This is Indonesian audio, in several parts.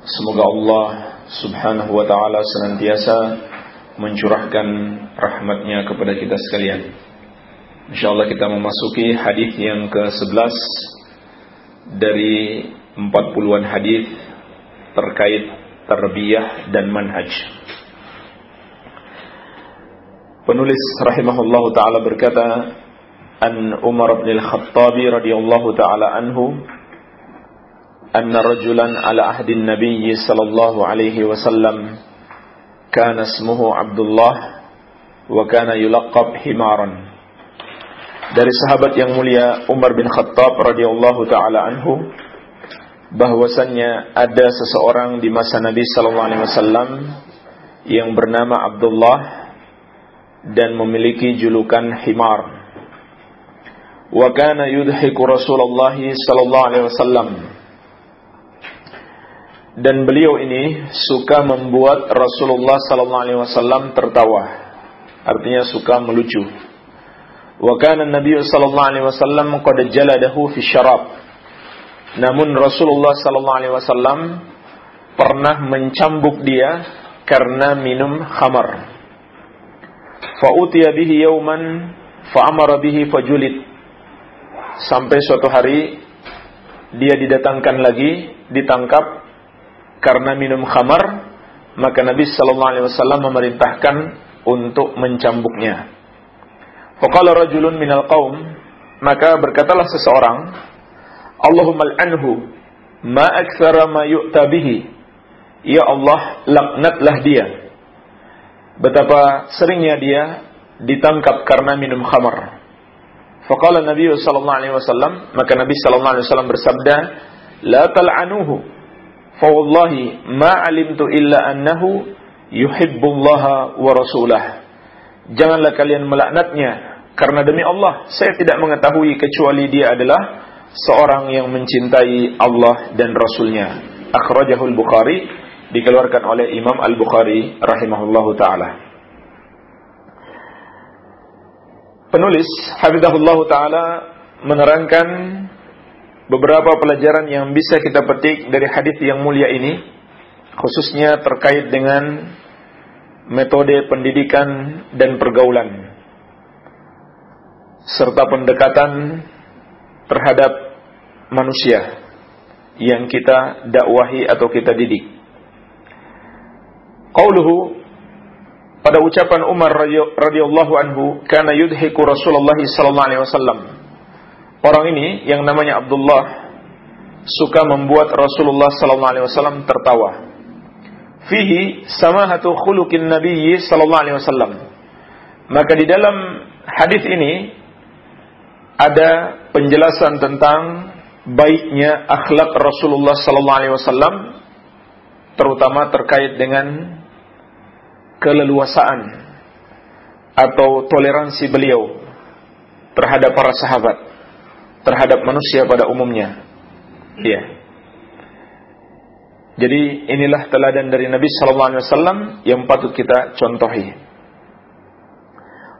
Semoga Allah subhanahu wa ta'ala senantiasa mencurahkan rahmatnya kepada kita sekalian. InsyaAllah kita memasuki hadis yang ke-11 dari 40-an hadis terkait tarbiyah dan manhaj. Penulis rahimahullah ta'ala berkata An Umar bin Al-Khattab radhiyallahu ta'ala anhu أن رجلا على عهد النبي صلى الله عليه وسلم كان اسمه عبد الله وكان يلقب حمارا dari sahabat yang mulia Umar bin Khattab radhiyallahu taala anhu bahwasannya ada seseorang di masa Nabi sallallahu alaihi wasallam yang bernama Abdullah dan memiliki julukan Himar wa kana yudhiku Rasulullah sallallahu alaihi wasallam dan beliau ini suka membuat Rasulullah sallallahu alaihi wasallam tertawa. Artinya suka melucu. Wa kana Nabi sallallahu alaihi wasallam qad jaladahu fi syarab. Namun Rasulullah sallallahu alaihi wasallam pernah mencambuk dia karena minum khamar. Fa utiya bihi yauman fa amara bihi fajulid. Sampai suatu hari dia didatangkan lagi, ditangkap karena minum khamar maka Nabi sallallahu alaihi wasallam memerintahkan untuk mencambuknya. Faqala rajulun minal qaum maka berkatalah seseorang Allahumma al'anhu ma aktsara ma yu'ta bihi Ya Allah laknatlah dia betapa seringnya dia ditangkap karena minum khamar. Faqala Nabi sallallahu alaihi wasallam maka Nabi sallallahu alaihi wasallam bersabda la tal'anuhu Fawallahi ma alimtu illa annahu yuhibbullaha wa rasulah. Janganlah kalian melaknatnya karena demi Allah saya tidak mengetahui kecuali dia adalah seorang yang mencintai Allah dan Rasulnya. Akhrajahul Bukhari dikeluarkan oleh Imam Al Bukhari rahimahullahu taala. Penulis Hafizahullah taala menerangkan beberapa pelajaran yang bisa kita petik dari hadis yang mulia ini khususnya terkait dengan metode pendidikan dan pergaulan serta pendekatan terhadap manusia yang kita dakwahi atau kita didik. Qauluhu pada ucapan Umar radhiyallahu anhu kana yudhiku Rasulullah sallallahu alaihi wasallam Orang ini yang namanya Abdullah suka membuat Rasulullah sallallahu alaihi wasallam tertawa. Fihi samahatu khuluqin Nabi sallallahu alaihi wasallam. Maka di dalam hadis ini ada penjelasan tentang baiknya akhlak Rasulullah sallallahu alaihi wasallam terutama terkait dengan keleluasaan atau toleransi beliau terhadap para sahabat terhadap manusia pada umumnya. Iya. Jadi inilah teladan dari Nabi sallallahu alaihi wasallam yang patut kita contohi.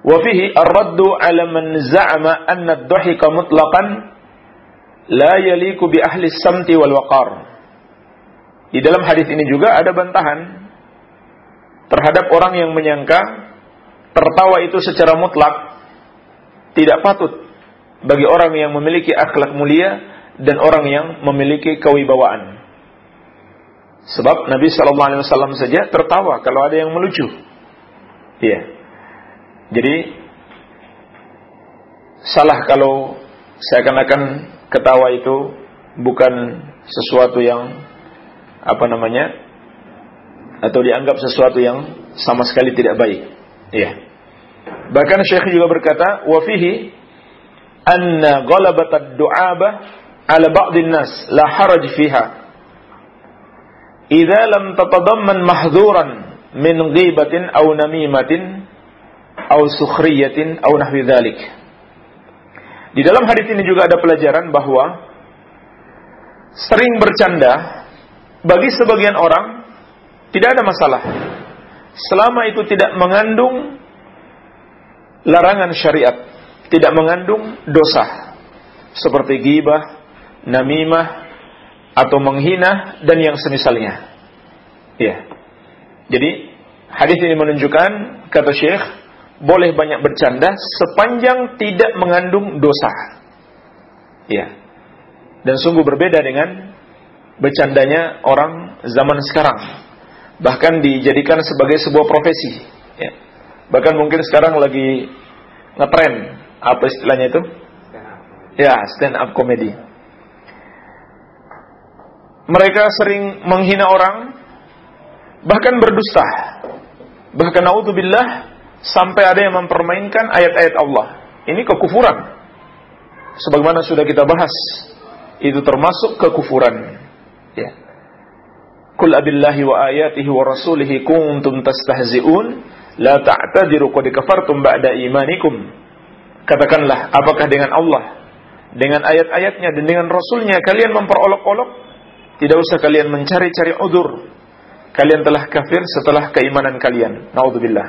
Wa fihi ar-raddu 'ala man za'ama anna ad-dhahika mutlaqan la yaliku bi ahli samti wal waqar. Di dalam hadis ini juga ada bantahan terhadap orang yang menyangka tertawa itu secara mutlak tidak patut bagi orang yang memiliki akhlak mulia dan orang yang memiliki kewibawaan. Sebab Nabi Shallallahu Alaihi Wasallam saja tertawa kalau ada yang melucu. Iya. Jadi salah kalau saya akan ketawa itu bukan sesuatu yang apa namanya atau dianggap sesuatu yang sama sekali tidak baik. Iya. Bahkan Syekh juga berkata, "Wa fihi anna ghalabat ad-du'aba ala ba'dhin nas la haraj fiha. idza lam tatadamman mahdhuran min ghibatin aw namimatin aw sukhriyatin aw nahwi dhalik. Di dalam hadis ini juga ada pelajaran bahwa sering bercanda bagi sebagian orang tidak ada masalah. Selama itu tidak mengandung larangan syariat, tidak mengandung dosa seperti gibah, namimah, atau menghina dan yang semisalnya. Ya. Jadi hadis ini menunjukkan kata Syekh boleh banyak bercanda sepanjang tidak mengandung dosa. Ya. Dan sungguh berbeda dengan bercandanya orang zaman sekarang. Bahkan dijadikan sebagai sebuah profesi. Ya. Bahkan mungkin sekarang lagi ngetren apa istilahnya itu? Ya, stand up comedy mereka sering menghina orang, bahkan berdusta. Bahkan naudzubillah sampai ada yang mempermainkan ayat-ayat Allah. Ini kekufuran. Sebagaimana sudah kita bahas, itu termasuk kekufuran. Ya. Kul abillahi wa ayatihi wa rasulihi kuntum tastahzi'un la ta'tadiru qad kafartum ba'da imanikum. Katakanlah, apakah dengan Allah, dengan ayat-ayatnya dan dengan rasulnya kalian memperolok-olok tidak usah kalian mencari-cari udur. Kalian telah kafir setelah keimanan kalian. Naudzubillah.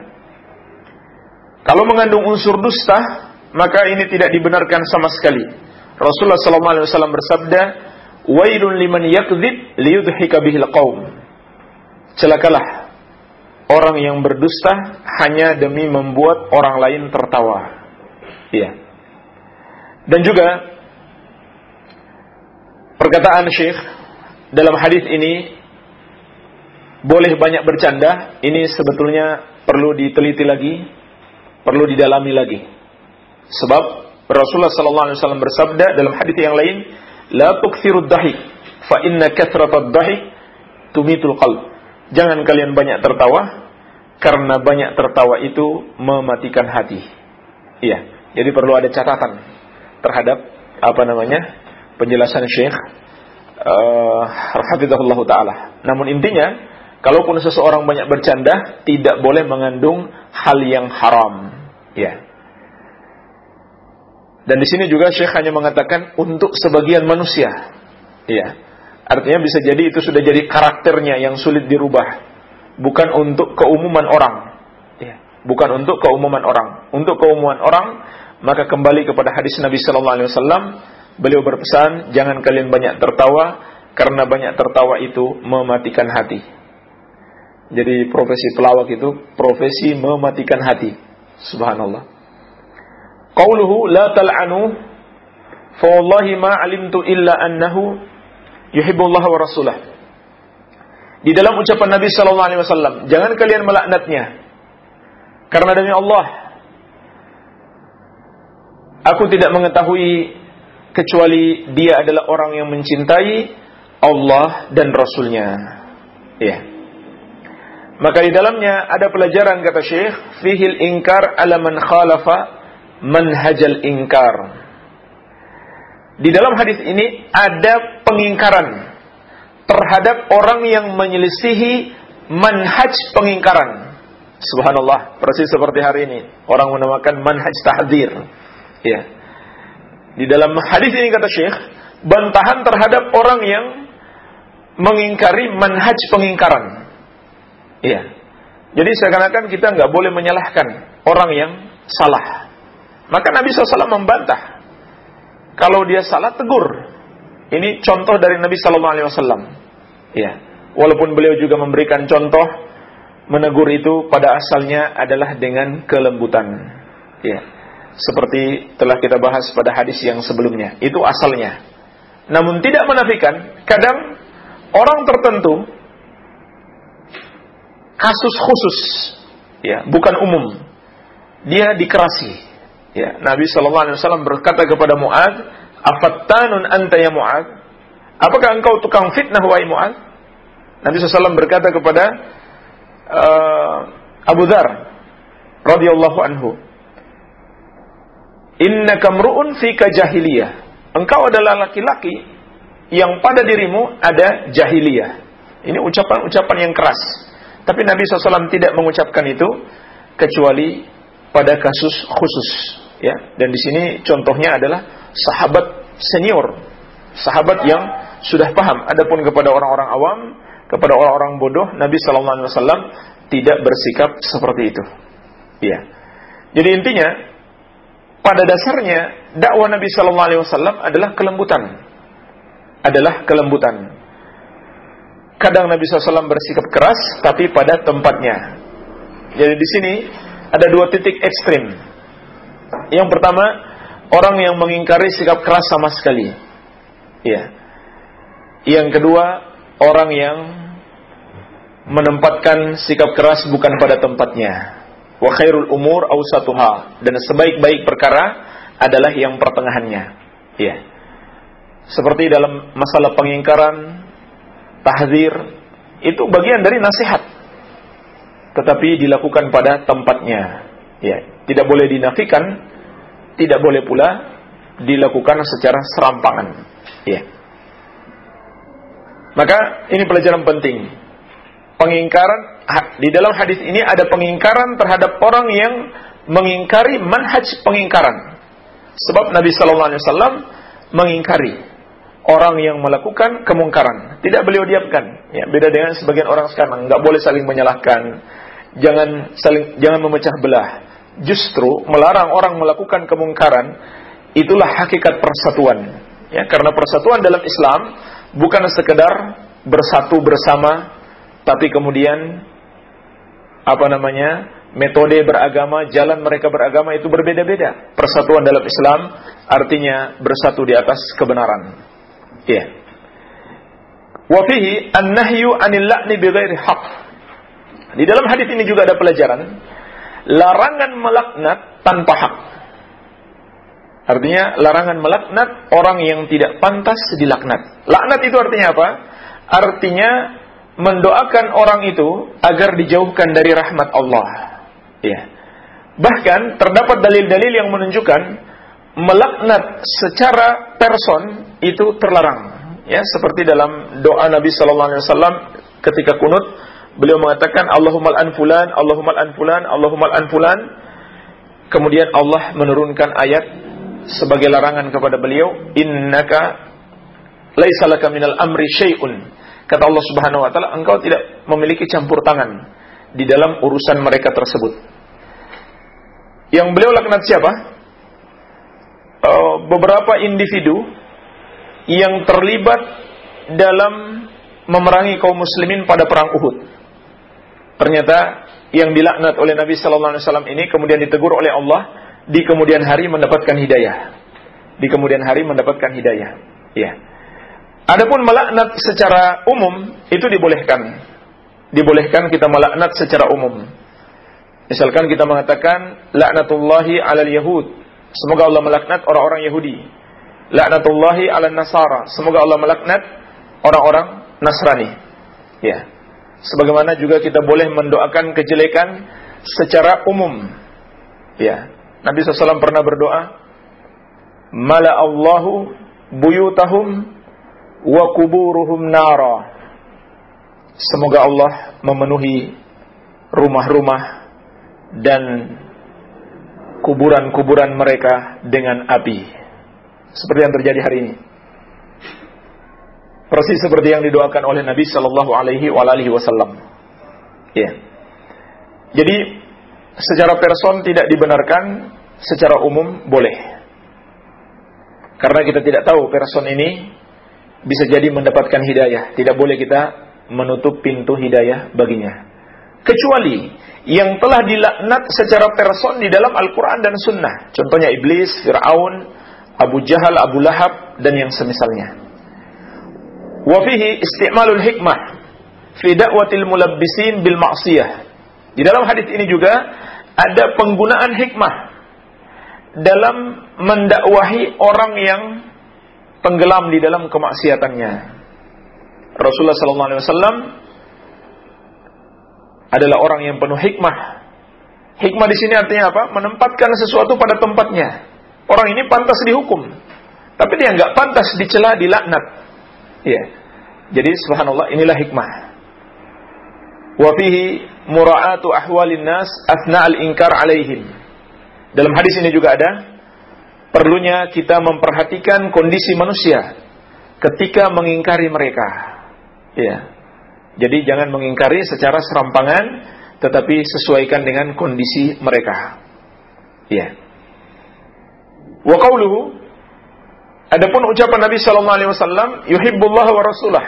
Kalau mengandung unsur dusta, maka ini tidak dibenarkan sama sekali. Rasulullah SAW bersabda, "Wailun liman yakdzib liyudhika bihil qaum." Celakalah orang yang berdusta hanya demi membuat orang lain tertawa. Iya. Dan juga perkataan Syekh dalam hadis ini boleh banyak bercanda, ini sebetulnya perlu diteliti lagi, perlu didalami lagi. Sebab Rasulullah sallallahu alaihi wasallam bersabda dalam hadis yang lain, "La tukthirud dahik, fa inna kathratad dahik tumitul qalb." Jangan kalian banyak tertawa karena banyak tertawa itu mematikan hati. Iya, jadi perlu ada catatan terhadap apa namanya? penjelasan Syekh uh, taala. Namun intinya, kalaupun seseorang banyak bercanda, tidak boleh mengandung hal yang haram. Ya. Dan di sini juga Syekh hanya mengatakan untuk sebagian manusia. Ya. Artinya bisa jadi itu sudah jadi karakternya yang sulit dirubah. Bukan untuk keumuman orang. Ya. Bukan untuk keumuman orang. Untuk keumuman orang, maka kembali kepada hadis Nabi Sallallahu Alaihi Wasallam Beliau berpesan, jangan kalian banyak tertawa karena banyak tertawa itu mematikan hati. Jadi profesi pelawak itu profesi mematikan hati. Subhanallah. Qauluhu la tal'anu fa wallahi ma alimtu illa annahu yuhibbullah wa rasulah. Di dalam ucapan Nabi sallallahu alaihi wasallam, jangan kalian melaknatnya. Karena demi Allah aku tidak mengetahui kecuali dia adalah orang yang mencintai Allah dan Rasulnya. Ya. Maka di dalamnya ada pelajaran kata Syekh, fihil ingkar ala man khalafa manhajal ingkar. Di dalam hadis ini ada pengingkaran terhadap orang yang menyelisihi manhaj pengingkaran. Subhanallah, persis seperti hari ini orang menamakan manhaj tahdir. Ya di dalam hadis ini kata Syekh, bantahan terhadap orang yang mengingkari manhaj pengingkaran. Iya. Jadi seakan-akan kita nggak boleh menyalahkan orang yang salah. Maka Nabi SAW membantah. Kalau dia salah, tegur. Ini contoh dari Nabi SAW. Ya. Walaupun beliau juga memberikan contoh, menegur itu pada asalnya adalah dengan kelembutan. Ya seperti telah kita bahas pada hadis yang sebelumnya. Itu asalnya. Namun tidak menafikan, kadang orang tertentu kasus khusus, ya, bukan umum. Dia dikerasi. Ya, Nabi Shallallahu Alaihi Wasallam berkata kepada Muad, "Afattanun anta ya Muad? Apakah engkau tukang fitnah wahai Muad?" Nabi SAW berkata kepada uh, Abu Dhar radhiyallahu anhu, Inna kamru'un fika jahiliyah. Engkau adalah laki-laki yang pada dirimu ada jahiliyah. Ini ucapan-ucapan yang keras. Tapi Nabi SAW tidak mengucapkan itu kecuali pada kasus khusus. Ya, dan di sini contohnya adalah sahabat senior, sahabat yang sudah paham. Adapun kepada orang-orang awam, kepada orang-orang bodoh, Nabi SAW tidak bersikap seperti itu. Ya. Jadi intinya, pada dasarnya dakwah Nabi SAW adalah kelembutan, adalah kelembutan. Kadang Nabi SAW bersikap keras, tapi pada tempatnya. Jadi di sini ada dua titik ekstrim. Yang pertama, orang yang mengingkari sikap keras sama sekali. Ya. Yang kedua, orang yang menempatkan sikap keras bukan pada tempatnya. Wa khairul umur awsatuha. Dan sebaik-baik perkara adalah yang pertengahannya. Ya. Seperti dalam masalah pengingkaran tahzir itu bagian dari nasihat. Tetapi dilakukan pada tempatnya. Ya tidak boleh dinafikan tidak boleh pula dilakukan secara serampangan. Ya maka ini pelajaran penting pengingkaran di dalam hadis ini ada pengingkaran terhadap orang yang mengingkari manhaj pengingkaran sebab Nabi Shallallahu Alaihi Wasallam mengingkari orang yang melakukan kemungkaran. Tidak beliau diamkan. Ya, beda dengan sebagian orang sekarang, nggak boleh saling menyalahkan, jangan saling jangan memecah belah. Justru melarang orang melakukan kemungkaran itulah hakikat persatuan. Ya, karena persatuan dalam Islam bukan sekedar bersatu bersama, tapi kemudian apa namanya metode beragama, jalan mereka beragama itu berbeda-beda. Persatuan dalam Islam artinya bersatu di atas kebenaran. Iya. Wa fihi an-nahyu 'anil la'ni bighairi haqq. Di dalam hadis ini juga ada pelajaran larangan melaknat tanpa hak. Artinya larangan melaknat orang yang tidak pantas dilaknat. Laknat itu artinya apa? Artinya mendoakan orang itu agar dijauhkan dari rahmat Allah. Ya. Bahkan terdapat dalil-dalil yang menunjukkan melaknat secara person itu terlarang ya seperti dalam doa Nabi sallallahu alaihi wasallam ketika kunut beliau mengatakan Allahumma an fulan Allahumma an fulan Allahumma an fulan kemudian Allah menurunkan ayat sebagai larangan kepada beliau innaka laisa laka minal amri syai'un kata Allah Subhanahu wa taala engkau tidak memiliki campur tangan di dalam urusan mereka tersebut yang beliau laknat siapa uh, beberapa individu yang terlibat dalam memerangi kaum muslimin pada perang Uhud. Ternyata yang dilaknat oleh Nabi sallallahu alaihi wasallam ini kemudian ditegur oleh Allah di kemudian hari mendapatkan hidayah. Di kemudian hari mendapatkan hidayah. Ya. Adapun melaknat secara umum itu dibolehkan. Dibolehkan kita melaknat secara umum. Misalkan kita mengatakan laknatullahi alal yahud Semoga Allah melaknat orang-orang Yahudi. Laknatullahi ala Nasara. Semoga Allah melaknat orang-orang Nasrani. Ya. Sebagaimana juga kita boleh mendoakan kejelekan secara umum. Ya. Nabi SAW pernah berdoa, Mala Allahu buyutahum wa kuburuhum nara. Semoga Allah memenuhi rumah-rumah dan kuburan-kuburan mereka dengan api. Seperti yang terjadi hari ini. Persis seperti yang didoakan oleh Nabi Shallallahu Alaihi Wasallam. Ya. Jadi secara person tidak dibenarkan, secara umum boleh. Karena kita tidak tahu person ini bisa jadi mendapatkan hidayah. Tidak boleh kita menutup pintu hidayah baginya. Kecuali yang telah dilaknat secara person di dalam Al-Quran dan Sunnah. Contohnya Iblis, Fir'aun, Abu Jahal, Abu Lahab, dan yang semisalnya. Wafihi istimalul hikmah fi da'watil mulabbisin bil ma'siyah. Di dalam hadis ini juga ada penggunaan hikmah dalam mendakwahi orang yang tenggelam di dalam kemaksiatannya. Rasulullah sallallahu alaihi wasallam adalah orang yang penuh hikmah. Hikmah di sini artinya apa? Menempatkan sesuatu pada tempatnya. Orang ini pantas dihukum, tapi dia nggak pantas dicela, dilaknat. Iya. Jadi subhanallah inilah hikmah. wa fihi mura'atu ahwalin nas asna al-inkar alaihim. Dalam hadis ini juga ada perlunya kita memperhatikan kondisi manusia ketika mengingkari mereka. Ya. Jadi jangan mengingkari secara serampangan tetapi sesuaikan dengan kondisi mereka. Ya. Wa qawluhu Adapun ucapan Nabi sallallahu alaihi wasallam yuhibbullah wa rasulah.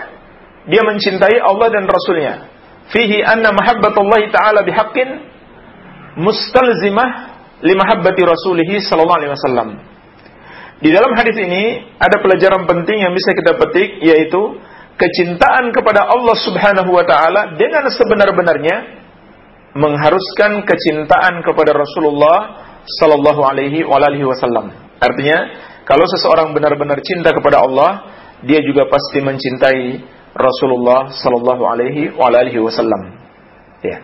Dia mencintai Allah dan Rasulnya fihi anna mahabbatullahi ta'ala bihaqqin mustalzimah li mahabbati rasulih sallallahu alaihi wasallam. Di dalam hadis ini ada pelajaran penting yang bisa kita petik yaitu kecintaan kepada Allah Subhanahu wa taala dengan sebenar-benarnya mengharuskan kecintaan kepada Rasulullah sallallahu alaihi wasallam. Artinya, kalau seseorang benar-benar cinta kepada Allah, dia juga pasti mencintai Rasulullah sallallahu alaihi wasallam. Ya.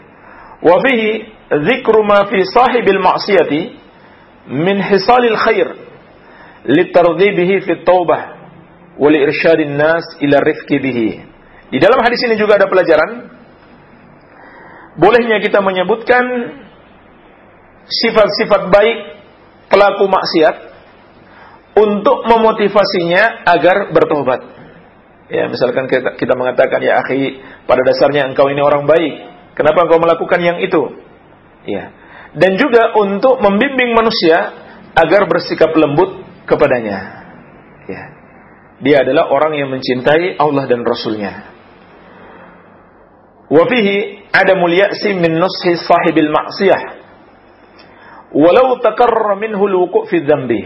Wa fihi dzikru ma fi sahibil ma'siyati min hisalil khair litarghibihi fi taubah wa liirsyadin nas ila rifqi bihi. Di dalam hadis ini juga ada pelajaran bolehnya kita menyebutkan sifat-sifat baik pelaku maksiat untuk memotivasinya agar bertobat. Ya, misalkan kita, kita mengatakan ya akhi, pada dasarnya engkau ini orang baik. Kenapa engkau melakukan yang itu? Ya. Dan juga untuk membimbing manusia agar bersikap lembut kepadanya. Ya. Dia adalah orang yang mencintai Allah dan Rasulnya. Wafihi ada mulya'si min nushi sahibil maksiyah. Walau takarra minhu luku' fi dzambi.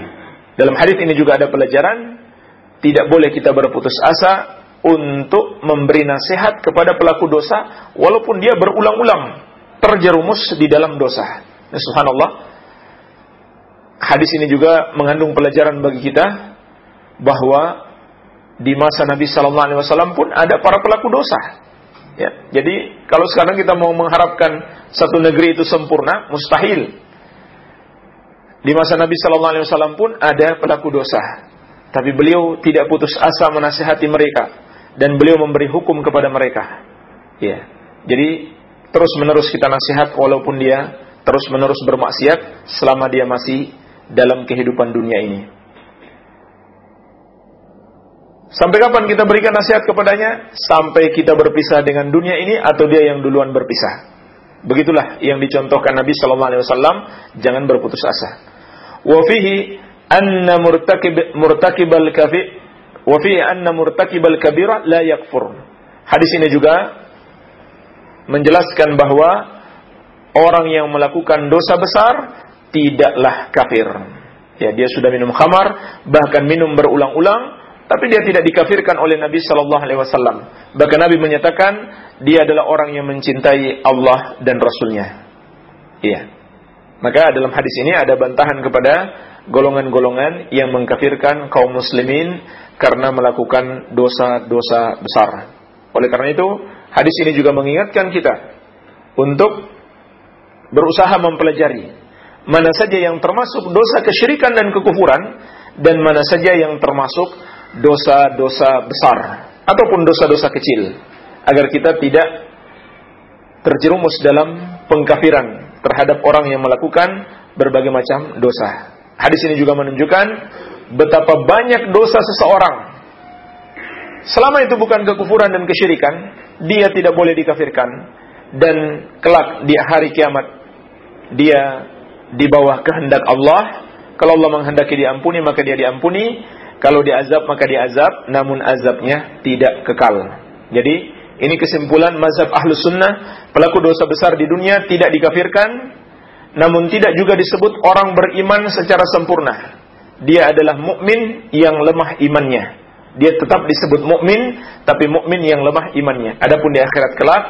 Dalam hadis ini juga ada pelajaran tidak boleh kita berputus asa untuk memberi nasihat kepada pelaku dosa walaupun dia berulang-ulang terjerumus di dalam dosa. Subhanallah. Hadis ini juga mengandung pelajaran bagi kita bahwa di masa Nabi Sallallahu Alaihi Wasallam pun ada para pelaku dosa. Ya, jadi kalau sekarang kita mau mengharapkan satu negeri itu sempurna, mustahil. Di masa Nabi Sallallahu Alaihi Wasallam pun ada pelaku dosa. Tapi beliau tidak putus asa menasihati mereka dan beliau memberi hukum kepada mereka. Ya. Jadi terus menerus kita nasihat walaupun dia terus menerus bermaksiat selama dia masih dalam kehidupan dunia ini. Sampai kapan kita berikan nasihat kepadanya? Sampai kita berpisah dengan dunia ini atau dia yang duluan berpisah. Begitulah yang dicontohkan Nabi Shallallahu Alaihi Wasallam. Jangan berputus asa. Wafihi anna murtakib murtakibal kafi wa fi anna murtakibal kabira la yakfur. Hadis ini juga menjelaskan bahwa orang yang melakukan dosa besar tidaklah kafir. Ya, dia sudah minum khamar, bahkan minum berulang-ulang, tapi dia tidak dikafirkan oleh Nabi Shallallahu Alaihi Wasallam. Bahkan Nabi menyatakan dia adalah orang yang mencintai Allah dan Rasulnya. Iya. Maka dalam hadis ini ada bantahan kepada golongan-golongan yang mengkafirkan kaum muslimin karena melakukan dosa-dosa besar. Oleh karena itu, hadis ini juga mengingatkan kita untuk berusaha mempelajari mana saja yang termasuk dosa kesyirikan dan kekufuran dan mana saja yang termasuk dosa-dosa besar ataupun dosa-dosa kecil agar kita tidak terjerumus dalam pengkafiran terhadap orang yang melakukan berbagai macam dosa. Hadis ini juga menunjukkan betapa banyak dosa seseorang. Selama itu bukan kekufuran dan kesyirikan, dia tidak boleh dikafirkan dan kelak di hari kiamat dia di bawah kehendak Allah. Kalau Allah menghendaki diampuni maka dia diampuni, kalau diazab maka diazab, namun azabnya tidak kekal. Jadi ini kesimpulan mazhab ahlu sunnah pelaku dosa besar di dunia tidak dikafirkan namun tidak juga disebut orang beriman secara sempurna. Dia adalah mukmin yang lemah imannya dia tetap disebut mukmin tapi mukmin yang lemah imannya. Adapun di akhirat kelak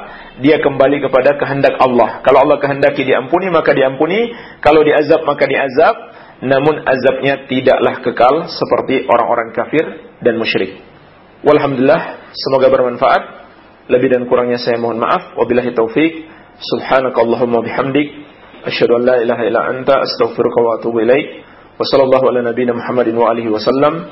dia kembali kepada kehendak Allah. Kalau Allah kehendaki diampuni maka diampuni. Kalau diazab maka diazab. Namun azabnya tidaklah kekal seperti orang-orang kafir dan musyrik. Walhamdulillah semoga bermanfaat. Lebih dan kurangnya saya mohon maaf. Wabillahi taufik subhanakallahumma bihamdik. Asyhadu an la ilaha illa anta astaghfiruka wa atubu ilaik. Wa sallallahu ala nabiyyina muhammadin wa alihi wasallam